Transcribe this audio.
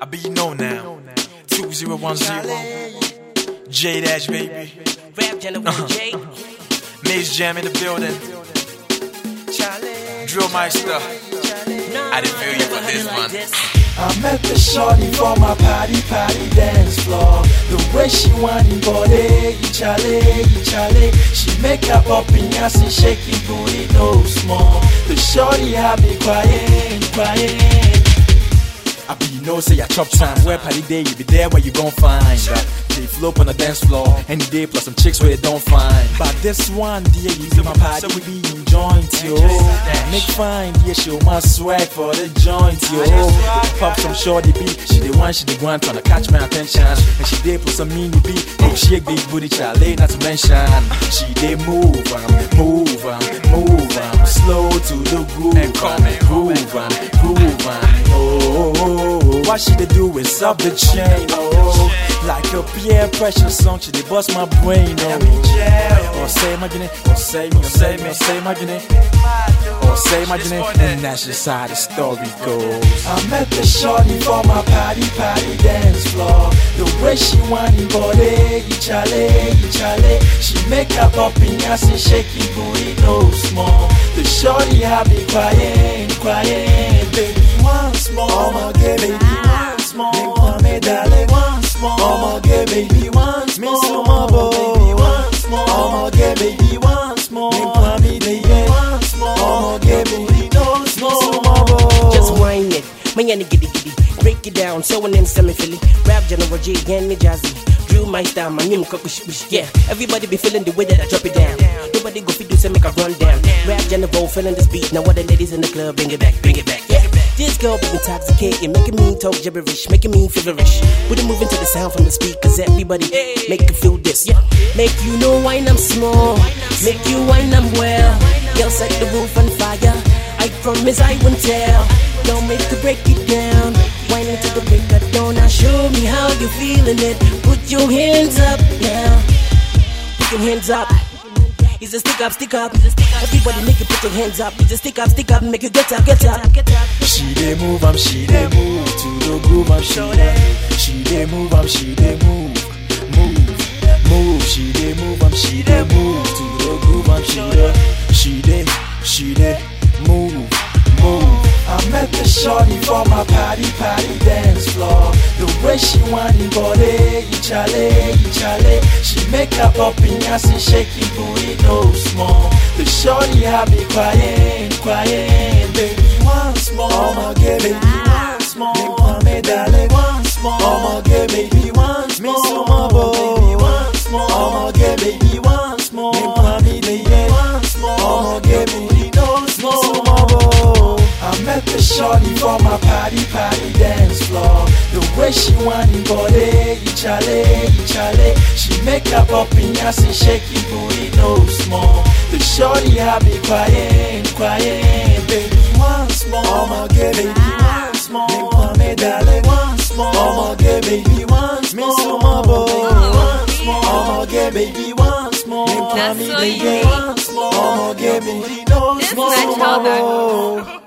I be you know now. 2010. J Dash, baby. Rap General Uh-huh. J. Maze Jam in the building. Drill Meister. I didn't feel you for this one. I met the shorty for my party, party dance floor. The way she whining body, chale, chale. She make up up in ass and shaking booty, no small. The shorty have me crying, crying. I be you know say I chop time. Where party day, you be there where you gon' find. They float on the dance floor any day plus some chicks where they don't find. But this one, dear, you see my party, we be in enjoying yo. Make fine, yeah, show my swag for the joint, yo. Pop some shorty beat, she the one, she the one tryna catch my attention. And she did put some mini beat, oh shake big booty, child, not to mention. She did move, um, move, um, move, um, slow to the groove, um, groove, um, What she dey do is up the chain, oh. Like a peer pressure song, she dey bust my brain, oh. Oh, say my imagine, oh say me, oh say me, oh say imagine, oh say imagine, and that's just how the story goes. I met the shorty for my party, party dance floor. The way she whining body, chale, chale. She make up up in ass and shaking booty, no small. The shorty have me crying, crying. Baby, once more, I'ma baby darling once more, I'ma get baby once more. Miss my baby once more, I'ma get baby once more. Make me baby once more, I'ma get baby once more. Just whine it. Man, yanny giddy giddy. Break it down, so and then semi Philly. Rap General J, Yanny Jazzy. Drew my style, my name Kush Bush. Yeah, everybody be feeling the way that I drop it down. Nobody go fit do say make a run down. Rap General feeling this beat. Now, what the ladies in the club, bring it back, bring it back. Yeah. This girl be intoxicating, making me talk gibberish, making me feverish. With it moving to the sound from the speakers, everybody make you feel this. Yeah, make you know wine I'm small, make you wine I'm well. Girl set the roof on fire. I promise I won't tell. Don't make to break it down. Wine into the break of dawn. Now show me how you feeling it. Put your hands up now. Put your hands up. It's a stick up, stick up. Everybody make you put your hands up. It's a stick up, stick up. Make you get up, get up. She dey move, I'm she dey move to the groove, I'm she dey. She dey move, I'm she dey move, move, move. She dey move, I'm she dey move to the groove, I'm she dey. She dey, she dey move, move. I met the shorty for my party, party dance floor. The way she whining body, chale, chale. Up up in ass and shaking booty, no small. The shorty have me crying, crying, baby once more. I'ma get baby once more. Make me darling once more. I'ma get baby once more. Miss my baby once more. I'ma get baby once more. Make me baby once more. I'ma get baby once more. I met the shorty for my party, party dance floor. The way she whining body, chale, chale. She make up up in ass and shaking booty, no small. The shorty have me crying, crying, baby once more. Oh, I'ma get baby once more. Make me darling once more. Oh, I'ma get baby once more. Miss my baby once more. I'ma get baby once more. Make That's me so baby once more. I'ma get baby once This